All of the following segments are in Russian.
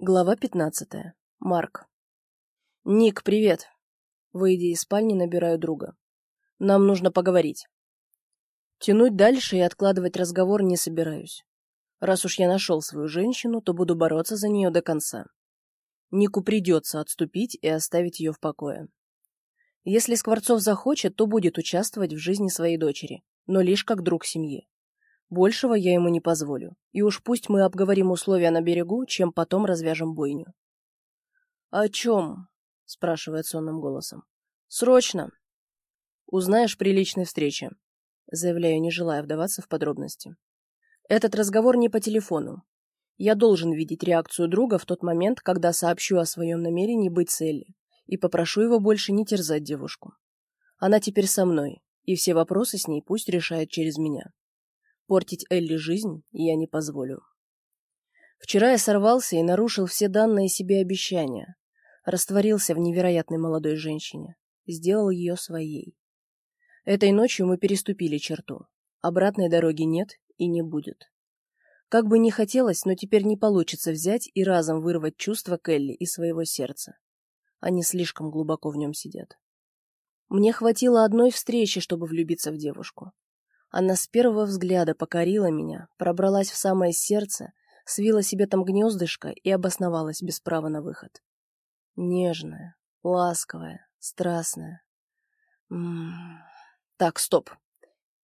Глава 15. Марк. «Ник, привет!» Выйдя из спальни, набираю друга. «Нам нужно поговорить». Тянуть дальше и откладывать разговор не собираюсь. Раз уж я нашел свою женщину, то буду бороться за нее до конца. Нику придется отступить и оставить ее в покое. Если Скворцов захочет, то будет участвовать в жизни своей дочери, но лишь как друг семьи. Большего я ему не позволю, и уж пусть мы обговорим условия на берегу, чем потом развяжем бойню. «О чем?» — спрашивает сонным голосом. «Срочно!» «Узнаешь при личной встрече», — заявляю, не желая вдаваться в подробности. «Этот разговор не по телефону. Я должен видеть реакцию друга в тот момент, когда сообщу о своем намерении быть цели, и попрошу его больше не терзать девушку. Она теперь со мной, и все вопросы с ней пусть решает через меня. Портить Элли жизнь я не позволю. Вчера я сорвался и нарушил все данные себе обещания. Растворился в невероятной молодой женщине. Сделал ее своей. Этой ночью мы переступили черту. Обратной дороги нет и не будет. Как бы ни хотелось, но теперь не получится взять и разом вырвать чувства Келли из своего сердца. Они слишком глубоко в нем сидят. Мне хватило одной встречи, чтобы влюбиться в девушку. Она с первого взгляда покорила меня, пробралась в самое сердце, свила себе там гнездышко и обосновалась без права на выход. Нежная, ласковая, страстная. М -м -м. Так, стоп.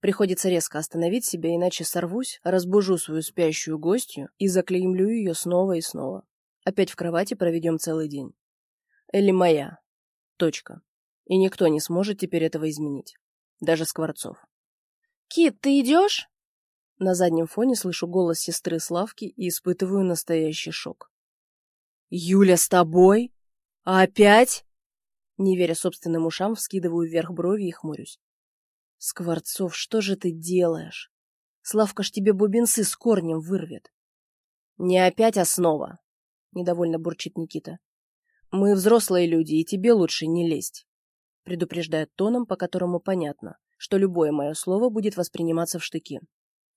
Приходится резко остановить себя, иначе сорвусь, разбужу свою спящую гостью и заклеймлю ее снова и снова. Опять в кровати проведем целый день. Элли моя. Точка. И никто не сможет теперь этого изменить. Даже Скворцов. «Кит, ты идешь?» На заднем фоне слышу голос сестры Славки и испытываю настоящий шок. «Юля с тобой? А опять?» Не веря собственным ушам, вскидываю вверх брови и хмурюсь. «Скворцов, что же ты делаешь? Славка ж тебе бубенцы с корнем вырвет». «Не опять основа!» — недовольно бурчит Никита. «Мы взрослые люди, и тебе лучше не лезть», — предупреждает тоном, по которому понятно что любое мое слово будет восприниматься в штыки.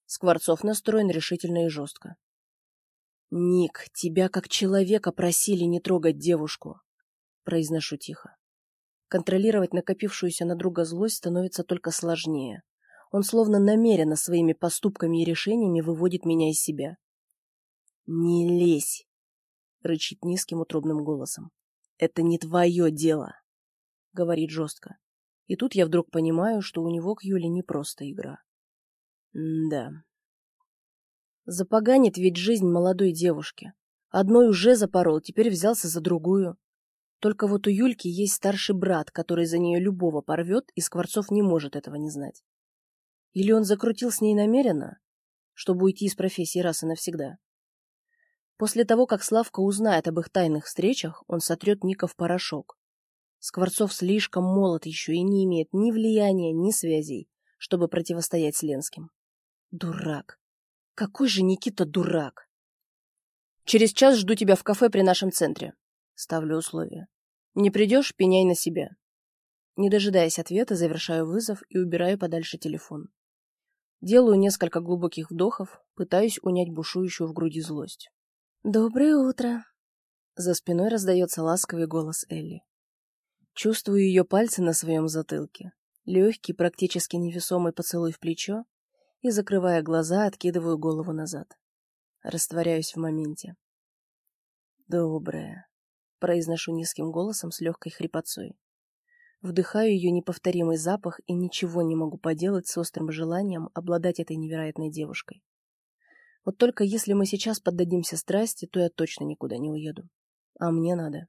Скворцов настроен решительно и жестко. «Ник, тебя как человека просили не трогать девушку», — произношу тихо. Контролировать накопившуюся на друга злость становится только сложнее. Он словно намеренно своими поступками и решениями выводит меня из себя. «Не лезь!» — рычит низким утробным голосом. «Это не твое дело!» — говорит жестко. И тут я вдруг понимаю, что у него к Юле не просто игра. Да. Запоганит ведь жизнь молодой девушки. Одной уже запорол, теперь взялся за другую. Только вот у Юльки есть старший брат, который за нее любого порвет, и Скворцов не может этого не знать. Или он закрутил с ней намеренно, чтобы уйти из профессии раз и навсегда. После того, как Славка узнает об их тайных встречах, он сотрет Ника в порошок. Скворцов слишком молод еще и не имеет ни влияния, ни связей, чтобы противостоять Ленским. Дурак. Какой же Никита дурак. Через час жду тебя в кафе при нашем центре. Ставлю условие. Не придешь, пеняй на себя. Не дожидаясь ответа, завершаю вызов и убираю подальше телефон. Делаю несколько глубоких вдохов, пытаюсь унять бушующую в груди злость. «Доброе утро!» За спиной раздается ласковый голос Элли. Чувствую ее пальцы на своем затылке, легкий, практически невесомый поцелуй в плечо и, закрывая глаза, откидываю голову назад. Растворяюсь в моменте. «Добрая», — произношу низким голосом с легкой хрипотцой. Вдыхаю ее неповторимый запах и ничего не могу поделать с острым желанием обладать этой невероятной девушкой. Вот только если мы сейчас поддадимся страсти, то я точно никуда не уеду. А мне надо.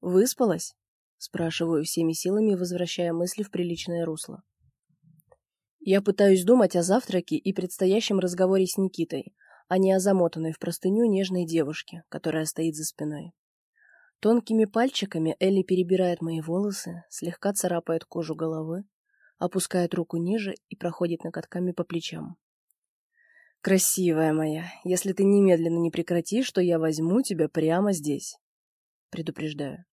Выспалась? Спрашиваю всеми силами, возвращая мысли в приличное русло. Я пытаюсь думать о завтраке и предстоящем разговоре с Никитой, а не о замотанной в простыню нежной девушке, которая стоит за спиной. Тонкими пальчиками Элли перебирает мои волосы, слегка царапает кожу головы, опускает руку ниже и проходит накатками по плечам. «Красивая моя, если ты немедленно не прекратишь, то я возьму тебя прямо здесь», — предупреждаю.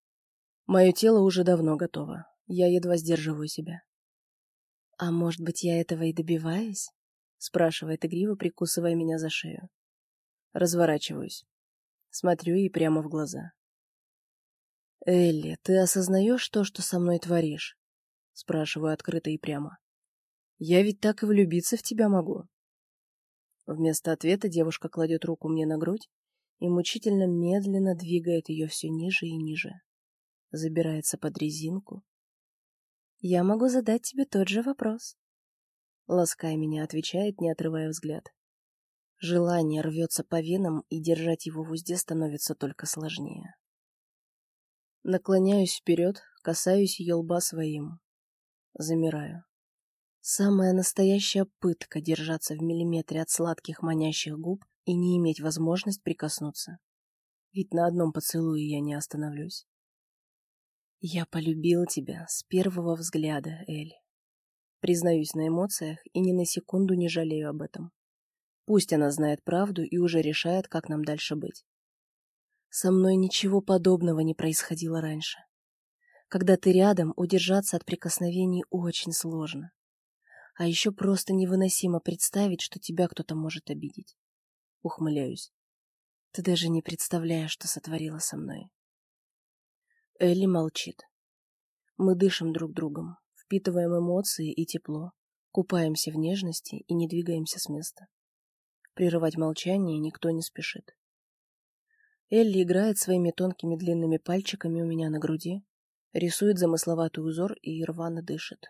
Мое тело уже давно готово. Я едва сдерживаю себя. «А может быть, я этого и добиваюсь?» — спрашивает игриво, прикусывая меня за шею. Разворачиваюсь. Смотрю ей прямо в глаза. «Элли, ты осознаешь то, что со мной творишь?» Спрашиваю открыто и прямо. «Я ведь так и влюбиться в тебя могу». Вместо ответа девушка кладет руку мне на грудь и мучительно медленно двигает ее все ниже и ниже. Забирается под резинку. «Я могу задать тебе тот же вопрос». Лаская меня, отвечает, не отрывая взгляд. Желание рвется по венам, и держать его в узде становится только сложнее. Наклоняюсь вперед, касаюсь ее лба своим. Замираю. Самая настоящая пытка держаться в миллиметре от сладких манящих губ и не иметь возможность прикоснуться. Ведь на одном поцелуе я не остановлюсь. Я полюбил тебя с первого взгляда, Эль. Признаюсь на эмоциях и ни на секунду не жалею об этом. Пусть она знает правду и уже решает, как нам дальше быть. Со мной ничего подобного не происходило раньше. Когда ты рядом, удержаться от прикосновений очень сложно. А еще просто невыносимо представить, что тебя кто-то может обидеть. Ухмыляюсь. Ты даже не представляешь, что сотворила со мной. Элли молчит. Мы дышим друг другом, впитываем эмоции и тепло, купаемся в нежности и не двигаемся с места. Прерывать молчание никто не спешит. Элли играет своими тонкими длинными пальчиками у меня на груди, рисует замысловатый узор и рвано дышит.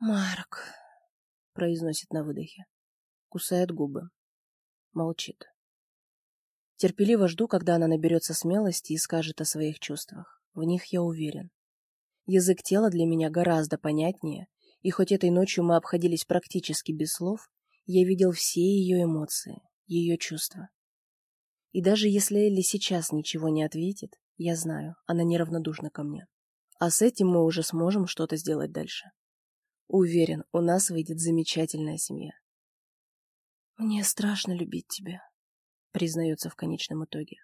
«Марк», — произносит на выдохе, кусает губы, молчит. Терпеливо жду, когда она наберется смелости и скажет о своих чувствах. В них я уверен. Язык тела для меня гораздо понятнее, и хоть этой ночью мы обходились практически без слов, я видел все ее эмоции, ее чувства. И даже если Элли сейчас ничего не ответит, я знаю, она неравнодушна ко мне. А с этим мы уже сможем что-то сделать дальше. Уверен, у нас выйдет замечательная семья. «Мне страшно любить тебя», — признается в конечном итоге.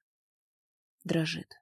Дрожит.